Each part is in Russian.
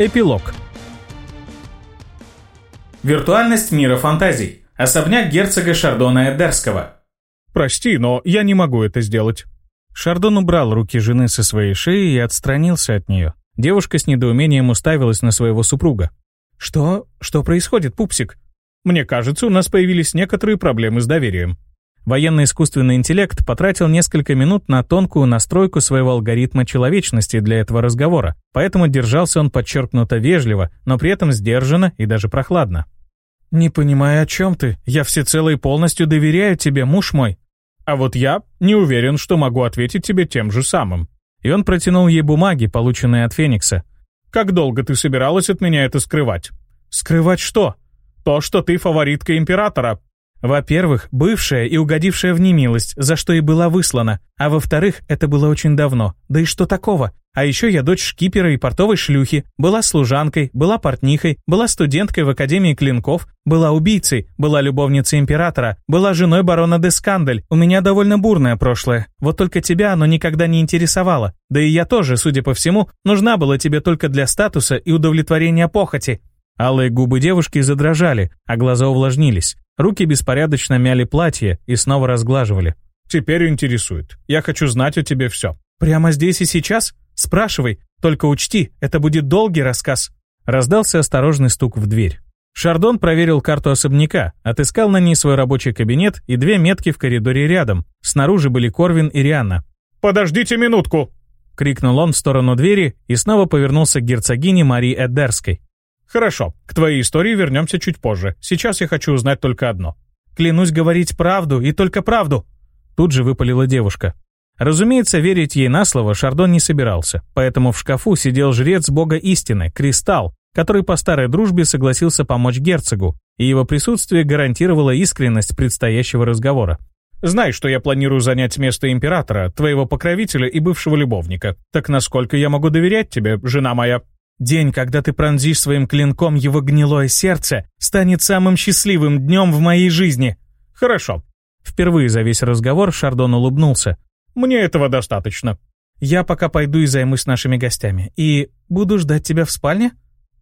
Эпилог. Виртуальность мира фантазий. Особняк герцога Шардона Эддерского. «Прости, но я не могу это сделать». Шардон убрал руки жены со своей шеи и отстранился от нее. Девушка с недоумением уставилась на своего супруга. «Что? Что происходит, пупсик?» «Мне кажется, у нас появились некоторые проблемы с доверием». Военный искусственный интеллект потратил несколько минут на тонкую настройку своего алгоритма человечности для этого разговора, поэтому держался он подчеркнуто вежливо, но при этом сдержанно и даже прохладно. «Не понимаю, о чем ты. Я всецело и полностью доверяю тебе, муж мой». «А вот я не уверен, что могу ответить тебе тем же самым». И он протянул ей бумаги, полученные от Феникса. «Как долго ты собиралась от меня это скрывать?» «Скрывать что?» «То, что ты фаворитка Императора, во-первых, бывшая и угодившая в немилость, за что и была выслана. А во-вторых, это было очень давно. Да и что такого? А еще я дочь шкипера и портовой шлюхи, была служанкой, была портнихой, была студенткой в Академии Клинков, была убийцей, была любовницей императора, была женой барона де Скандель. У меня довольно бурное прошлое. Вот только тебя оно никогда не интересовало. Да и я тоже, судя по всему, нужна была тебе только для статуса и удовлетворения похоти. Алые губы девушки задрожали, а глаза увлажнились. Руки беспорядочно мяли платье и снова разглаживали. «Теперь интересует. Я хочу знать о тебе все». «Прямо здесь и сейчас? Спрашивай. Только учти, это будет долгий рассказ». Раздался осторожный стук в дверь. Шардон проверил карту особняка, отыскал на ней свой рабочий кабинет и две метки в коридоре рядом. Снаружи были Корвин и Рианна. «Подождите минутку!» — крикнул он в сторону двери и снова повернулся к герцогине Марии Эддерской. «Хорошо, к твоей истории вернемся чуть позже. Сейчас я хочу узнать только одно». «Клянусь говорить правду и только правду!» Тут же выпалила девушка. Разумеется, верить ей на слово Шардон не собирался, поэтому в шкафу сидел жрец бога истины, Кристалл, который по старой дружбе согласился помочь герцогу, и его присутствие гарантировало искренность предстоящего разговора. «Знай, что я планирую занять место императора, твоего покровителя и бывшего любовника. Так насколько я могу доверять тебе, жена моя?» День, когда ты пронзишь своим клинком его гнилое сердце, станет самым счастливым днем в моей жизни. Хорошо. Впервые за весь разговор Шардон улыбнулся. Мне этого достаточно. Я пока пойду и займусь нашими гостями. И буду ждать тебя в спальне?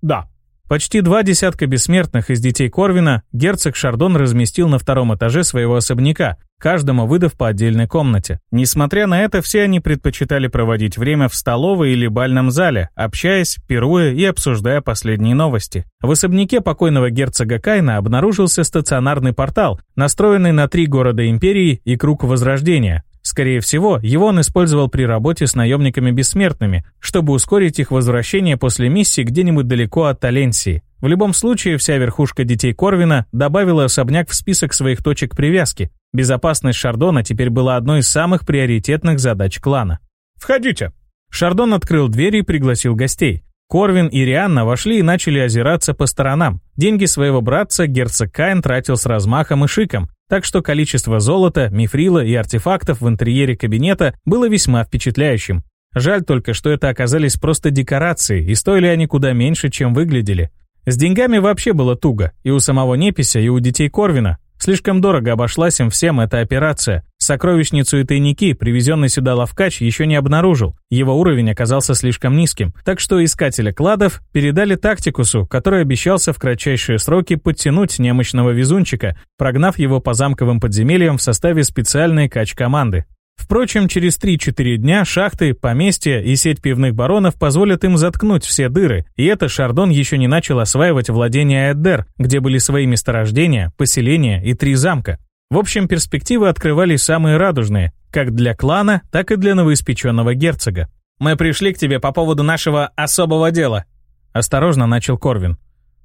Да. Почти два десятка бессмертных из детей Корвина герцог Шардон разместил на втором этаже своего особняка, каждому выдав по отдельной комнате. Несмотря на это, все они предпочитали проводить время в столовой или бальном зале, общаясь, пируя и обсуждая последние новости. В особняке покойного герцога Кайна обнаружился стационарный портал, настроенный на три города империи и круг Возрождения, Скорее всего, его он использовал при работе с наемниками-бессмертными, чтобы ускорить их возвращение после миссии где-нибудь далеко от Таленсии. В любом случае, вся верхушка детей Корвина добавила особняк в список своих точек привязки. Безопасность Шардона теперь была одной из самых приоритетных задач клана. «Входите!» Шардон открыл дверь и пригласил гостей. Корвин и Рианна вошли и начали озираться по сторонам. Деньги своего братца герцог Кайн тратил с размахом и шиком, так что количество золота, мифрила и артефактов в интерьере кабинета было весьма впечатляющим. Жаль только, что это оказались просто декорации, и стоили они куда меньше, чем выглядели. С деньгами вообще было туго, и у самого Непися, и у детей Корвина. Слишком дорого обошлась им всем эта операция. Сокровищницу и тайники привезенный сюда Лавкач еще не обнаружил, его уровень оказался слишком низким, так что искателя кладов передали тактикусу, который обещался в кратчайшие сроки подтянуть немощного везунчика, прогнав его по замковым подземельям в составе специальной кач-команды. Впрочем, через 3-4 дня шахты, поместья и сеть пивных баронов позволят им заткнуть все дыры, и это Шардон еще не начал осваивать владения Эддер, где были свои месторождения, поселения и три замка. В общем, перспективы открывались самые радужные, как для клана, так и для новоиспеченного герцога. «Мы пришли к тебе по поводу нашего особого дела», — осторожно начал Корвин.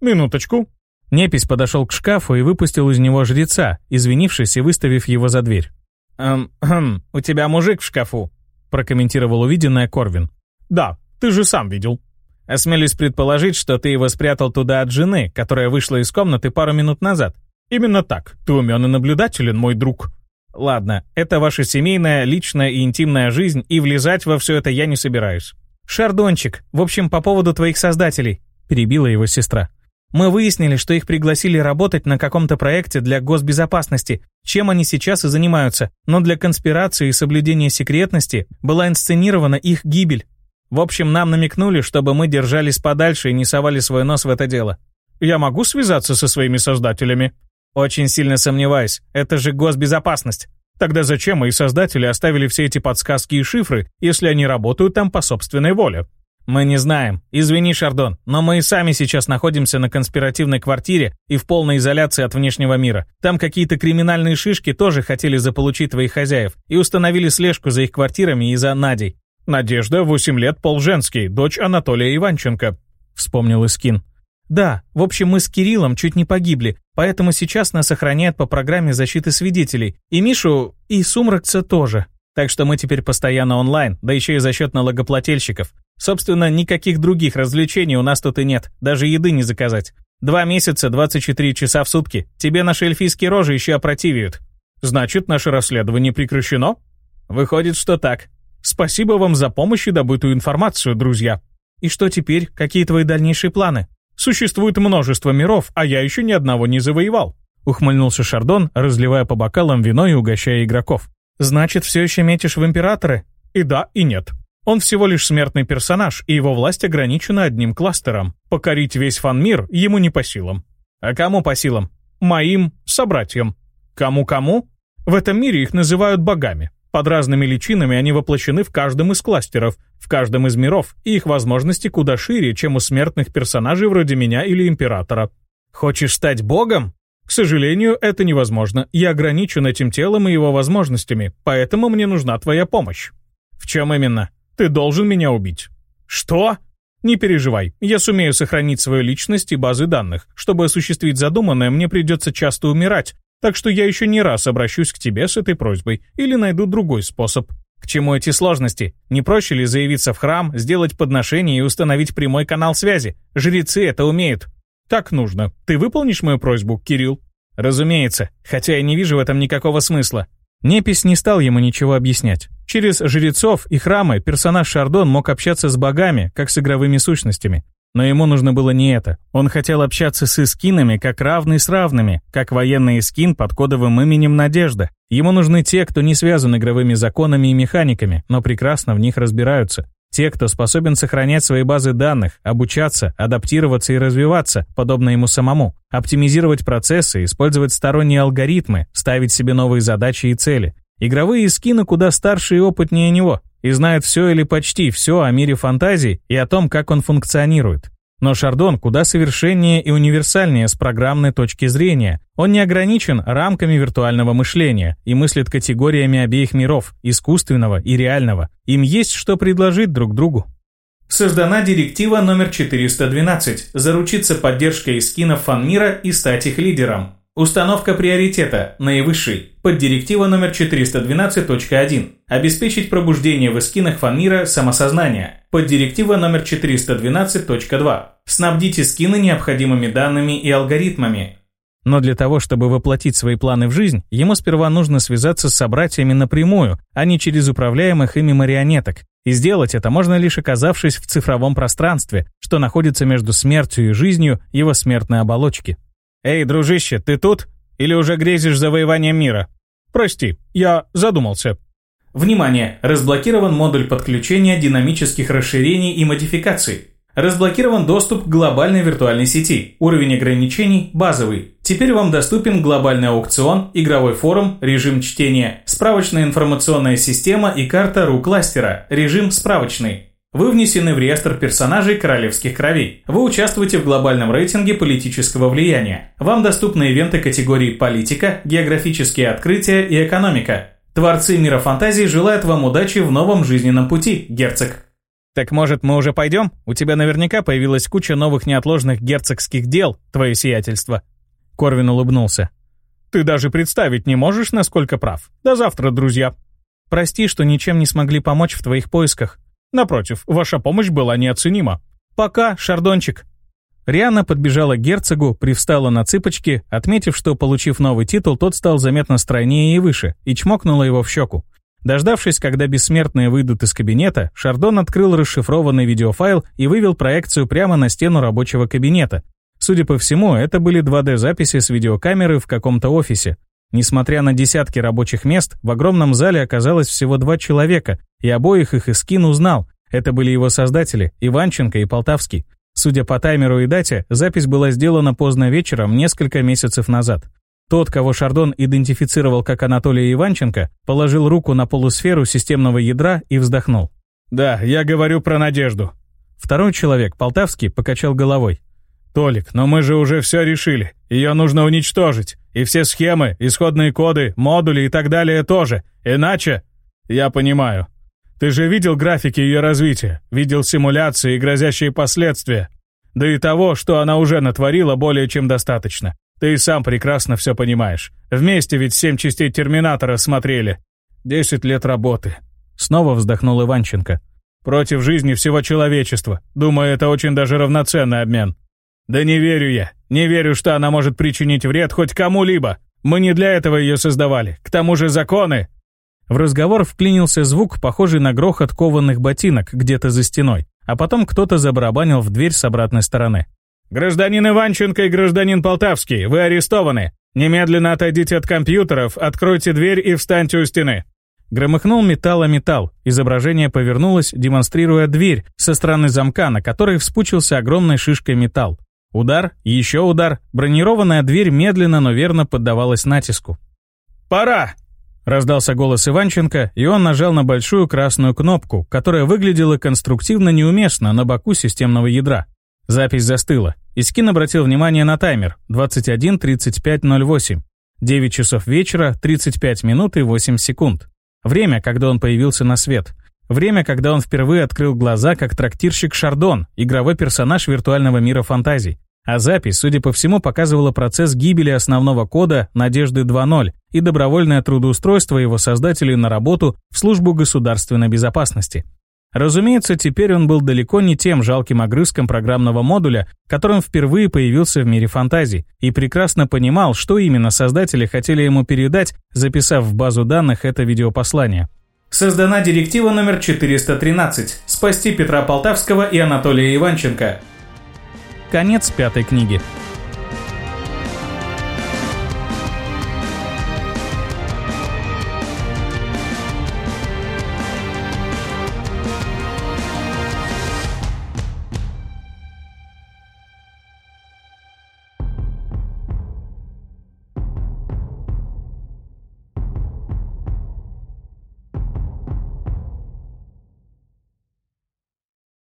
«Минуточку». Непись подошел к шкафу и выпустил из него жреца, извинившись и выставив его за дверь. «Эм, эм, у тебя мужик в шкафу», — прокомментировал увиденное Корвин. «Да, ты же сам видел». «Осмелюсь предположить, что ты его спрятал туда от жены, которая вышла из комнаты пару минут назад. Именно так. Ты умен и наблюдателен, мой друг. Ладно, это ваша семейная, личная и интимная жизнь, и влезать во все это я не собираюсь. Шардончик, в общем, по поводу твоих создателей, перебила его сестра. Мы выяснили, что их пригласили работать на каком-то проекте для госбезопасности, чем они сейчас и занимаются, но для конспирации и соблюдения секретности была инсценирована их гибель. В общем, нам намекнули, чтобы мы держались подальше и не совали свой нос в это дело. Я могу связаться со своими создателями? Очень сильно сомневаюсь. Это же госбезопасность. Тогда зачем мои создатели оставили все эти подсказки и шифры, если они работают там по собственной воле? Мы не знаем. Извини, Шардон, но мы и сами сейчас находимся на конспиративной квартире и в полной изоляции от внешнего мира. Там какие-то криминальные шишки тоже хотели заполучить твоих хозяев и установили слежку за их квартирами и за Надей. Надежда, 8 лет, полженский, дочь Анатолия Иванченко, вспомнил Искин. Да, в общем, мы с Кириллом чуть не погибли, поэтому сейчас нас охраняет по программе защиты свидетелей. И Мишу, и Сумракца тоже. Так что мы теперь постоянно онлайн, да еще и за счет налогоплательщиков. Собственно, никаких других развлечений у нас тут и нет, даже еды не заказать. Два месяца, 24 часа в сутки. Тебе наши эльфийские рожи еще опротивеют. Значит, наше расследование прекращено? Выходит, что так. Спасибо вам за помощь и добытую информацию, друзья. И что теперь? Какие твои дальнейшие планы? Существует множество миров, а я еще ни одного не завоевал», — ухмыльнулся Шардон, разливая по бокалам вино и угощая игроков. «Значит, все еще метишь в императоры?» «И да, и нет. Он всего лишь смертный персонаж, и его власть ограничена одним кластером. Покорить весь фан-мир ему не по силам». «А кому по силам?» «Моим собратьям». «Кому-кому?» «В этом мире их называют богами. Под разными личинами они воплощены в каждом из кластеров, в каждом из миров, и их возможности куда шире, чем у смертных персонажей вроде меня или Императора. Хочешь стать богом? К сожалению, это невозможно. Я ограничен этим телом и его возможностями, поэтому мне нужна твоя помощь. В чем именно? Ты должен меня убить. Что? Не переживай, я сумею сохранить свою личность и базы данных. Чтобы осуществить задуманное, мне придется часто умирать, так что я еще не раз обращусь к тебе с этой просьбой или найду другой способ. К чему эти сложности? Не проще ли заявиться в храм, сделать подношение и установить прямой канал связи? Жрецы это умеют. Так нужно. Ты выполнишь мою просьбу, Кирилл? Разумеется, хотя я не вижу в этом никакого смысла. Непись не стал ему ничего объяснять. Через жрецов и храмы персонаж Шардон мог общаться с богами, как с игровыми сущностями. Но ему нужно было не это. Он хотел общаться с эскинами как равный с равными, как военный эскин под кодовым именем Надежда. Ему нужны те, кто не связан игровыми законами и механиками, но прекрасно в них разбираются. Те, кто способен сохранять свои базы данных, обучаться, адаптироваться и развиваться, подобно ему самому, оптимизировать процессы, использовать сторонние алгоритмы, ставить себе новые задачи и цели. Игровые эскины куда старше и опытнее него, и знает все или почти все о мире фантазий и о том, как он функционирует. Но Шардон куда совершеннее и универсальнее с программной точки зрения. Он не ограничен рамками виртуального мышления и мыслит категориями обеих миров, искусственного и реального. Им есть что предложить друг другу. Создана директива номер 412 «Заручиться поддержкой скинов фанмира и стать их лидером». Установка приоритета, наивысший, под директива номер 412.1. Обеспечить пробуждение в эскинах фанмира самосознания, под директива номер 412.2. Снабдите скины необходимыми данными и алгоритмами. Но для того, чтобы воплотить свои планы в жизнь, ему сперва нужно связаться с собратьями напрямую, а не через управляемых ими марионеток. И сделать это можно лишь оказавшись в цифровом пространстве, что находится между смертью и жизнью его смертной оболочки. «Эй, дружище, ты тут? Или уже грезишь завоеванием мира?» «Прости, я задумался». Внимание! Разблокирован модуль подключения динамических расширений и модификаций. Разблокирован доступ к глобальной виртуальной сети. Уровень ограничений – базовый. Теперь вам доступен глобальный аукцион, игровой форум, режим чтения, справочная информационная система и карта RU-кластера, режим справочный. Вы внесены в реестр персонажей королевских кровей. Вы участвуете в глобальном рейтинге политического влияния. Вам доступны ивенты категории «Политика», «Географические открытия» и «Экономика». Творцы мира фантазии желают вам удачи в новом жизненном пути, герцог. Так может, мы уже пойдем? У тебя наверняка появилась куча новых неотложных герцогских дел, твое сиятельство. Корвин улыбнулся. Ты даже представить не можешь, насколько прав. До завтра, друзья. Прости, что ничем не смогли помочь в твоих поисках. Напротив, ваша помощь была неоценима. Пока, шардончик». Риана подбежала к герцогу, привстала на цыпочки, отметив, что, получив новый титул, тот стал заметно стройнее и выше, и чмокнула его в щеку. Дождавшись, когда бессмертные выйдут из кабинета, Шардон открыл расшифрованный видеофайл и вывел проекцию прямо на стену рабочего кабинета. Судя по всему, это были 2D-записи с видеокамеры в каком-то офисе. Несмотря на десятки рабочих мест, в огромном зале оказалось всего два человека, и обоих их Искин узнал. Это были его создатели, Иванченко и Полтавский. Судя по таймеру и дате, запись была сделана поздно вечером, несколько месяцев назад. Тот, кого Шардон идентифицировал как Анатолия Иванченко, положил руку на полусферу системного ядра и вздохнул. «Да, я говорю про надежду». Второй человек, Полтавский, покачал головой. «Толик, но мы же уже все решили. Ее нужно уничтожить. И все схемы, исходные коды, модули и так далее тоже. Иначе...» «Я понимаю», ты же видел графики ее развития, видел симуляции и грозящие последствия. Да и того, что она уже натворила, более чем достаточно. Ты и сам прекрасно все понимаешь. Вместе ведь семь частей «Терминатора» смотрели. Десять лет работы. Снова вздохнул Иванченко. Против жизни всего человечества. Думаю, это очень даже равноценный обмен. Да не верю я. Не верю, что она может причинить вред хоть кому-либо. Мы не для этого ее создавали. К тому же законы... В разговор вклинился звук, похожий на грохот кованых ботинок где-то за стеной, а потом кто-то забарабанил в дверь с обратной стороны. «Гражданин Иванченко и гражданин Полтавский, вы арестованы! Немедленно отойдите от компьютеров, откройте дверь и встаньте у стены!» Громыхнул металл о металл. Изображение повернулось, демонстрируя дверь со стороны замка, на которой вспучился огромной шишкой металл. Удар, еще удар. Бронированная дверь медленно, но верно поддавалась натиску. «Пора!» Раздался голос Иванченко, и он нажал на большую красную кнопку, которая выглядела конструктивно неуместно на боку системного ядра. Запись застыла. Искин обратил внимание на таймер 21.35.08. 9 часов вечера, 35 минут и 8 секунд. Время, когда он появился на свет. Время, когда он впервые открыл глаза как трактирщик Шардон, игровой персонаж виртуального мира фантазий. А запись, судя по всему, показывала процесс гибели основного кода «Надежды 2.0» и добровольное трудоустройство его создателей на работу в службу государственной безопасности. Разумеется, теперь он был далеко не тем жалким огрызком программного модуля, которым впервые появился в мире фантазий, и прекрасно понимал, что именно создатели хотели ему передать, записав в базу данных это видеопослание. Создана директива номер 413 «Спасти Петра Полтавского и Анатолия Иванченко», Конец пятой книги.